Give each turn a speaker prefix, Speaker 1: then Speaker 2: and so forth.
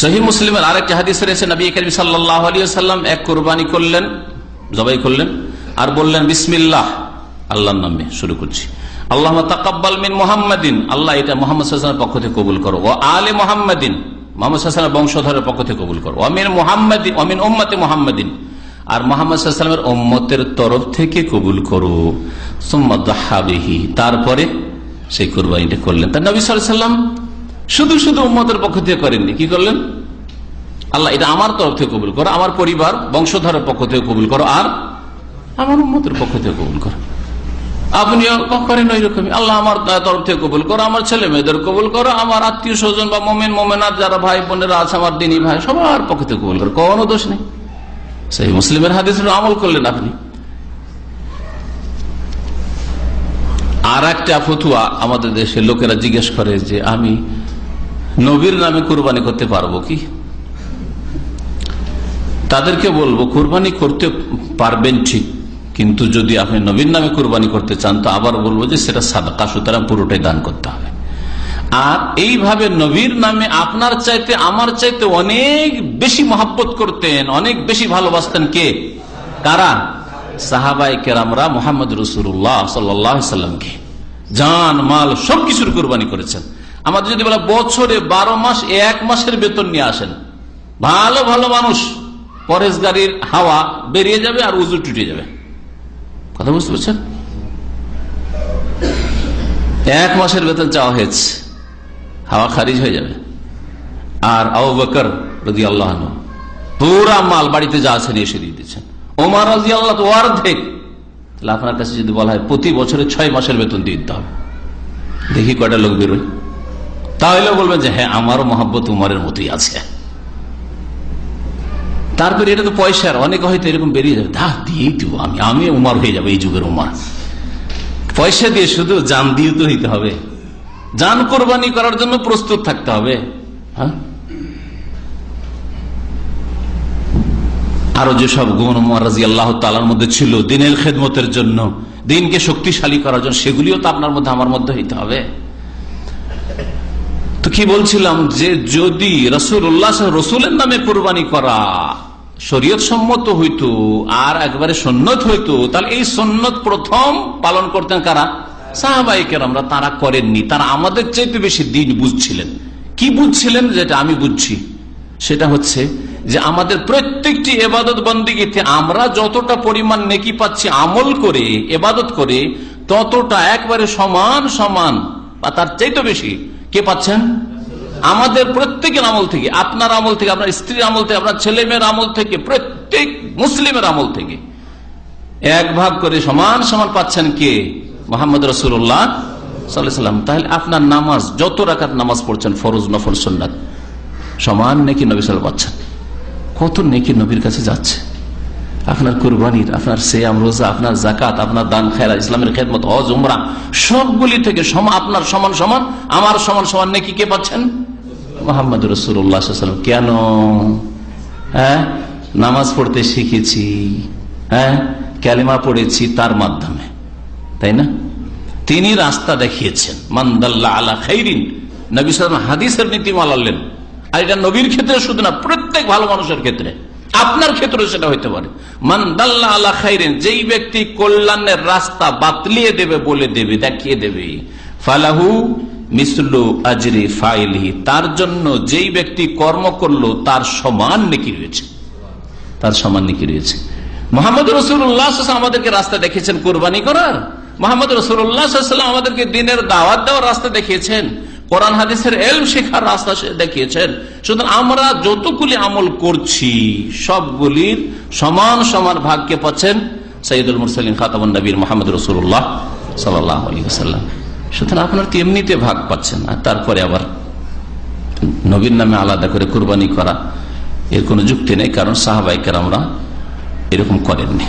Speaker 1: সহি মুসলিমের আরেকটি হাদিস রয়েছে, নবী করিম সাল্লাহ আলী সাল্লাম এক কোরবানি করলেন, জবাই করলেন, আর বললেন, বিসমিল্লাহ, আল্লাহর নামে শুরু করছি। আল্লাহ তাকাব্বাল মিন মোহাম্মদিন, আল্লাহ এটা মোহাম্মদ পক্ষ থেকে কবুল করো। ও আলে মোহাম্মদিন, মোহাম্মদ বংশধরের পক্ষ থেকে কবুল করো। অমিন মোহাম্মদিন অমিন ওম্মতে মোহাম্মদিন, আর মোহাম্মদ সাল্লামের ওম্মতের তরফ থেকে কবুল করো। সোম্মাদি তারপরে সেই কোরবানিটা করলেন। তার নবী সাল্লাম শুধু শুধু উম্মতের পক্ষ থেকে করেননি। কি করলেন? আল্লাহ, এটা আমার তরফ থেকে কবুল করো, আমার পরিবার, বংশধরের পক্ষ থেকে কবুল করো, আর আমার উম্মতের পক্ষ থেকে কবুল করো। আপনিও করেন ওই রকমই। আল্লাহ আমার তরফ থেকে কবুল করো, আমার ছেলে মেয়েদের কবুল করো, আমার আত্মীয় স্বজন বা মোমেন মোমেনার যারা ভাই বোনেরা আছে, আমার দিনী ভাই, সবার পক্ষ থেকে কবুল করো, কোনো দোষ নেই। সেই মুসলিমের হাদিস আমল করলেন আপনি। আর একটা ফতুয়া আমাদের দেশের লোকেরা জিজ্ঞেস করে যে, আমি নবীর নামে কোরবানি করতে পারব কি? তাদেরকে বলব, কোরবানি করতে পারবেন ঠিক, কিন্তু যদি আপনি নবীর নামে কোরবানি করতে চান, তো আবার বলব যে সেটা সাদকা, সুতরাং পুরোটাই দান করতে হবে। আর এইভাবে নবীর নামে আপনার চাইতে, আমার চাইতে অনেক বেশি মহাব্বত করতেন, অনেক বেশি ভালোবাসতেন কে? কারা? সাহাবাই কেরামরা মোহাম্মদ রসুল্লাহ সাল্লামকে। জান, মাল সবকিছুর কোরবানি করেছেন। আমাদের যদি বলা বছরে বারো মাস এক মাসের বেতন নিয়ে আসেন। ভালো ভালো মানুষ, পরেশ গাড়ির হাওয়া বেরিয়ে যাবে আর উজু টুটে যাবে। কথা বুঝতে পারছেন? এক মাসের বেতন চাওয়া হয়েছে, হাওয়া খারিজ হয়ে যাবে। আর আউ বকর রদি আল্লাহ পুরা মাল বাড়িতে যা আছেন এসে দিয়ে দিচ্ছেন ওমার রাজি আল্লাহ তো অর্ধেক। তাহলে আপনার কাছে যদি বলা হয় প্রতি বছরে ছয় মাসের বেতন দিয়ে দিতে হবে। দেখি কয়টা লোক বেরোয়। তাহলে বলবেন যে হ্যাঁ আমারও মহাব্বত উমারের মতোই আছে। তারপরে এটা তো পয়সার, অনেকে হয়তো এরকম বেরিয়ে যাবে দা দিয়েই দিব আমি আমি উমার হয়ে যাব এই যুগের উমার। পয়সা দিয়ে শুধু জান দিয়ে তো হইতে হবে। জান কোরবানি করার জন্য প্রস্তুত থাকতে হবে। হ্যাঁ? আরও যেসব গুণ মহারাজি আল্লাহ তালার মধ্যে ছিল, দিনের খেদমতের জন্য, দিনকে শক্তিশালী করার জন্য, সেগুলিও তো আপনার মধ্যে, আমার মধ্যে হইতে হবে। তো কি বলছিলাম যে যদি রসুল উল্লাহ রসুলের নামে কোরবানি করা শরীয়ত সম্মত হইতো আর একবারে সন্ন্যত হইতো, তাহলে এই সন্ন্যত প্রথম পালন করতেন কারা? সাহাবাহিকের আমরা তারা করেননি। তারা আমাদের চাইতে বেশি দিন বুঝছিলেন। কি বুঝছিলেন যেটা আমি বুঝছি? সেটা হচ্ছে যে আমাদের প্রত্যেকটি এবাদত বন্দীগীতে আমরা যতটা পরিমাণ নেকি পাচ্ছি আমল করে, এবাদত করে, ততটা একবারে সমান সমান বা তার চাইতে বেশি কে পাচ্ছেন? আমাদের প্রত্যেকের আমল থেকে, আপনার আমল থেকে, আপনার স্ত্রীর আমল থেকে, আপনার ছেলে মেয়ের আমল থেকে, প্রত্যেক মুসলিমের আমল থেকে। এক ভাগ করে সমান সমান পাচ্ছেন কে? মোহাম্মদ রসুল্লাহ সাল্লাম। তাহলে আপনার নামাজ, যত রাখার নামাজ পড়ছেন, ফরজ, নফল সন্ন্যাত সমান নেকি নবী সাল পাচ্ছেন। কত নেকি নবীর কাছে যাচ্ছে? আপনার কোরবানির, আপনার সেয়াম, রোজা, আপনার জাকাত আপনার দান খেলা ইসলামের খেদমত, হজ, উমরা, সবগুলি থেকে আপনার সমান সমান, আমার সমান সমান নেকি কে পাচ্ছেন? মোহাম্মদ রসুল্লাহাম কেন? হ্যাঁ? নামাজ পড়তে শিখেছি। হ্যাঁ? ক্যালিমা পড়েছি তার মাধ্যমে। তাই না? তিনি রাস্তা দেখিয়েছেন। মান্দাল্লা আলা খাইরিন। নবী সালাম হাদিসের নীতিমালা আনলেন। আর এটা নবীর ক্ষেত্রে শুধু না, প্রত্যেক ভালো মানুষের ক্ষেত্রে। আপনার ক্ষেত্রে সেটা হইতে পারে। মান্দাল্লা আলা খাইরেন, যেই ব্যক্তি কল্যাণের রাস্তা বাতলিয়ে দেবে, বলে দেবে, দেখিয়ে দেবে। ফালাহু মিসলু আজরি ফাইলি তার জন্য যেই ব্যক্তি কর্ম করল, তার সমান নেকি রয়েছে। তার সমান নেকি রয়েছে। মোহাম্মদ রসুল্লাহ আমাদেরকে রাস্তা দেখেছেন কোরবানি করার। মোহাম্মদ রসুল্লাহ আমাদেরকে দিনের দাওয়াত দেওয়ার রাস্তা দেখিয়েছেন। কোরআন হাদিসের এল শেখার রাস্তা দেখিয়েছেন। সুতরাং আমরা যতগুলি আমল করছি, সবগুলির সমান সমান ভাগকে পাচ্ছেন সঈদুল মুরসালিন খাতামন নবীর মোহাম্মদ রসুল্লাহ সাল্লাম সুতরাং আপনার এমনিতে ভাগ পাচ্ছেন, আর তারপরে আবার নবীর নামে আলাদা করে কোরবানি করা, এর কোনো যুক্তি নেই, কারণ সাহাবাইকার আমরা এরকম করেননি।